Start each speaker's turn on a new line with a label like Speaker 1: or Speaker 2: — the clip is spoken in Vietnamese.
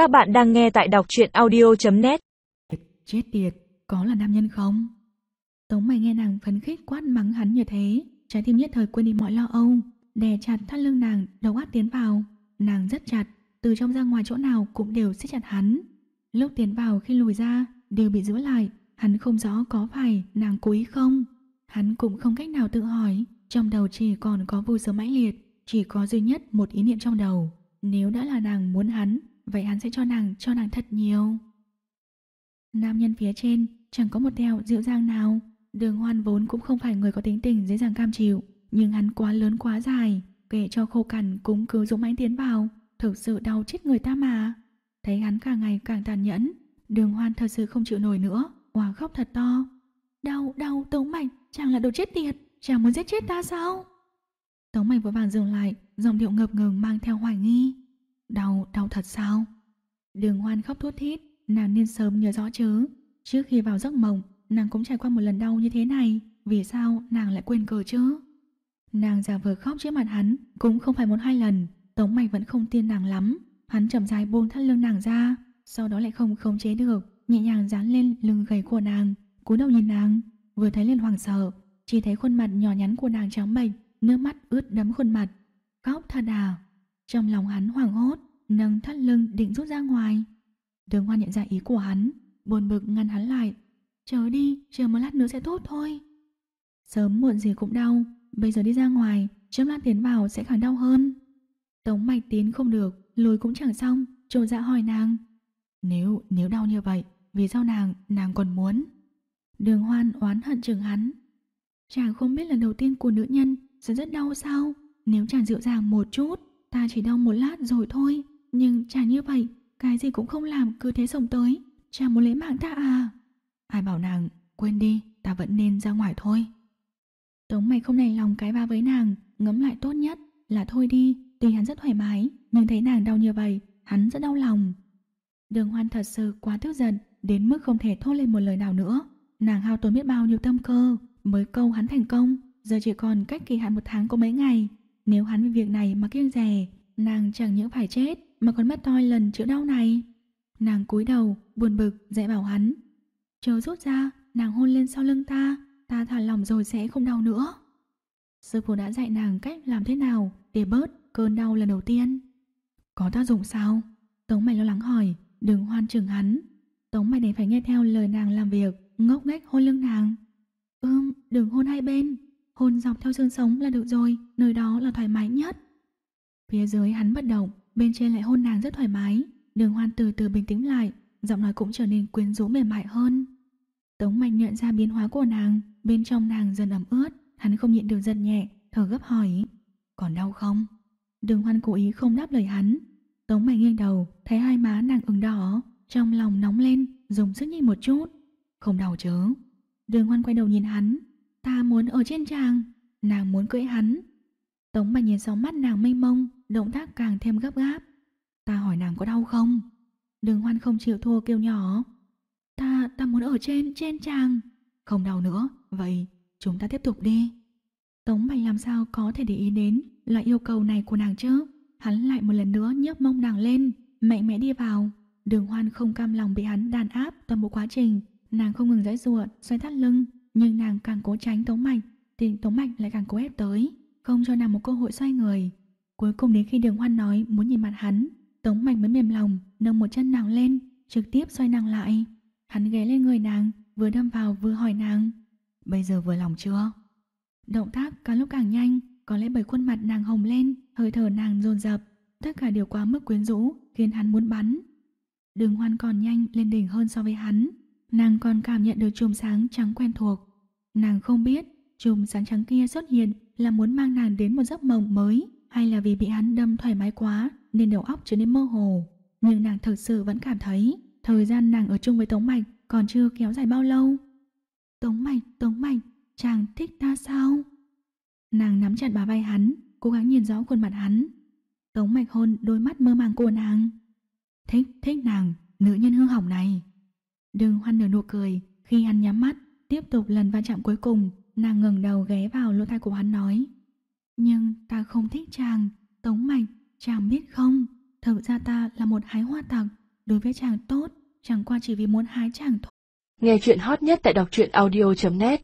Speaker 1: Các bạn đang nghe tại đọc truyện audio.net
Speaker 2: Chết tiệt, có là nam nhân không? Tống mày nghe nàng phấn khích quát mắng hắn như thế, trái tim nhất thời quên đi mọi lo âu, đè chặt thắt lưng nàng, đầu áp tiến vào. Nàng rất chặt, từ trong ra ngoài chỗ nào cũng đều siết chặt hắn. Lúc tiến vào khi lùi ra, đều bị giữ lại, hắn không rõ có phải nàng cố ý không. Hắn cũng không cách nào tự hỏi, trong đầu chỉ còn có vui sướng mãnh liệt, chỉ có duy nhất một ý niệm trong đầu. Nếu đã là nàng muốn hắn, vậy hắn sẽ cho nàng, cho nàng thật nhiều. Nam nhân phía trên chẳng có một tèo dịu dàng nào. Đường hoan vốn cũng không phải người có tính tình dễ dàng cam chịu, nhưng hắn quá lớn quá dài, kể cho khô cằn cũng cứ dũng mãnh tiến vào, thực sự đau chết người ta mà. Thấy hắn càng ngày càng tàn nhẫn, đường hoan thật sự không chịu nổi nữa, hòa khóc thật to. Đau, đau, Tống Mạnh, chàng là đồ chết tiệt, chàng muốn giết chết ta sao? Tống Mạnh vội vàng dừng lại, giọng điệu ngập ngừng mang theo hoài nghi. Đau, đau thật sao? Đường hoan khóc thút thít, nàng nên sớm nhớ rõ chứ. Trước khi vào giấc mộng, nàng cũng trải qua một lần đau như thế này, vì sao nàng lại quên cờ chứ? Nàng giả vờ khóc trước mặt hắn, cũng không phải một hai lần, Tống Mạch vẫn không tin nàng lắm. Hắn chậm rãi buông thắt lưng nàng ra, sau đó lại không khống chế được, nhẹ nhàng dán lên lưng gầy của nàng, cúi đầu nhìn nàng, vừa thấy liền hoảng sợ, chỉ thấy khuôn mặt nhỏ nhắn của nàng trắng bệch, nước mắt ướt đẫm khuôn mặt. Khóc thật à? Trong lòng hắn hoảng hốt, nâng thắt lưng định rút ra ngoài. Đường hoan nhận ra ý của hắn, buồn bực ngăn hắn lại. Chờ đi, chờ một lát nữa sẽ tốt thôi. Sớm muộn gì cũng đau, bây giờ đi ra ngoài, chớm lát tiến vào sẽ càng đau hơn. Tống mạch tiến không được, lùi cũng chẳng xong, trộn dạ hỏi nàng. Nếu, nếu đau như vậy, vì sao nàng, nàng còn muốn? Đường hoan oán hận chừng hắn. Chàng không biết lần đầu tiên của nữ nhân sẽ rất đau sao? Nếu chàng dịu dàng một chút, ta chỉ đau một lát rồi thôi. Nhưng chàng như vậy, cái gì cũng không làm cứ thế sống tới. Chàng muốn lấy mạng ta à? Ai bảo nàng, quên đi, ta vẫn nên ra ngoài thôi. Tống mày không nảy lòng cái ba với nàng, ngấm lại tốt nhất là thôi đi, tuy hắn rất thoải mái, nhưng thấy nàng đau như vậy, hắn rất đau lòng. Đường hoan thật sự quá tức giận, đến mức không thể thốt lên một lời nào nữa. Nàng hao tốn biết bao nhiêu tâm cơ, mới câu hắn thành công, giờ chỉ còn cách kỳ hạn một tháng có mấy ngày. Nếu hắn vì việc này mà kiêng rè, nàng chẳng những phải chết mà còn mất toi lần chữa đau này. Nàng cúi đầu, buồn bực, dạy bảo hắn. Chờ rút ra, nàng hôn lên sau lưng ta, ta thả lòng rồi sẽ không đau nữa. Sư phụ đã dạy nàng cách làm thế nào để bớt cơn đau lần đầu tiên. Có tác dụng sao? Tống mày lo lắng hỏi, đừng hoan chừng hắn. Tống mày đành phải nghe theo lời nàng làm việc, ngốc nghếch hôn lưng nàng. Ưm, đừng hôn hai bên, hôn dọc theo xương sống là được rồi, nơi đó là thoải mái nhất. Phía dưới hắn bất động, bên trên lại hôn nàng rất thoải mái. Đường hoan từ từ bình tĩnh lại, giọng nói cũng trở nên quyến rũ mềm mại hơn. Tống mạnh nhận ra biến hóa của nàng, bên trong nàng dần ẩm ướt, hắn không nhịn được giật nhẹ, thở gấp hỏi. Còn đau không? Đường hoan cố ý không đáp lời hắn. Tống mạnh nghiêng đầu, thấy hai má nàng ửng đỏ, trong lòng nóng lên, dùng sức nhìn một chút. Không đau chứ? Đường hoan quay đầu nhìn hắn. Ta muốn ở trên chàng, nàng muốn cưỡi hắn. Tống Bạch nhìn sóng mắt nàng mênh mông, động tác càng thêm gấp gáp. Ta hỏi nàng có đau không? Đường hoan không chịu thua kêu nhỏ. Ta, ta muốn ở trên, trên chàng. Không đau nữa, vậy chúng ta tiếp tục đi. Tống Bạch làm sao có thể để ý đến loại yêu cầu này của nàng chứ? Hắn lại một lần nữa nhấc mông nàng lên, mạnh mẽ đi vào. Đường hoan không cam lòng bị hắn đàn áp toàn bộ quá trình. Nàng không ngừng giãy ruột, xoay thắt lưng, nhưng nàng càng cố tránh Tống Mạch, thì Tống Mạch lại càng cố ép tới, không cho nàng một cơ hội xoay người. Cuối cùng đến khi đường hoan nói muốn nhìn mặt hắn, Tống Mạch mới mềm lòng, nâng một chân nàng lên, trực tiếp xoay nàng lại. Hắn ghé lên người nàng, vừa đâm vào vừa hỏi nàng. Bây giờ vừa lòng chưa? Động tác càng lúc càng nhanh, có lẽ bởi khuôn mặt nàng hồng lên, hơi thở nàng dồn dập, tất cả đều quá mức quyến rũ, khiến hắn muốn bắn. Đường hoan còn nhanh lên đỉnh hơn so với hắn, nàng còn cảm nhận được chùm sáng trắng quen thuộc. Nàng không biết chùm sáng trắng kia xuất hiện là muốn mang nàng đến một giấc mộng mới hay là vì bị hắn đâm thoải mái quá nên đầu óc trở nên mơ hồ. Nhưng nàng thực sự vẫn cảm thấy thời gian nàng ở chung với Tống Mạch còn chưa kéo dài bao lâu. Tống Mạch, Tống Mạch, chàng thích ta sao? Nàng nắm chặt bà vai hắn, cố gắng nhìn rõ khuôn mặt hắn. Tống Mạch hôn đôi mắt mơ màng của nàng. Thích, thích nàng, nữ nhân hư hỏng này. Đừng hoan nở nụ cười, khi hắn nhắm mắt, tiếp tục lần va chạm cuối cùng, nàng ngẩng đầu ghé vào lỗ tai của hắn nói. Nhưng ta không thích chàng, Tống Mạch, chàng biết không, thực ra ta là một hái hoa tặc, đối với chàng tốt, chẳng qua chỉ vì muốn hái chàng thôi.
Speaker 3: Nghe chuyện hot nhất tại đọc truyện audio.net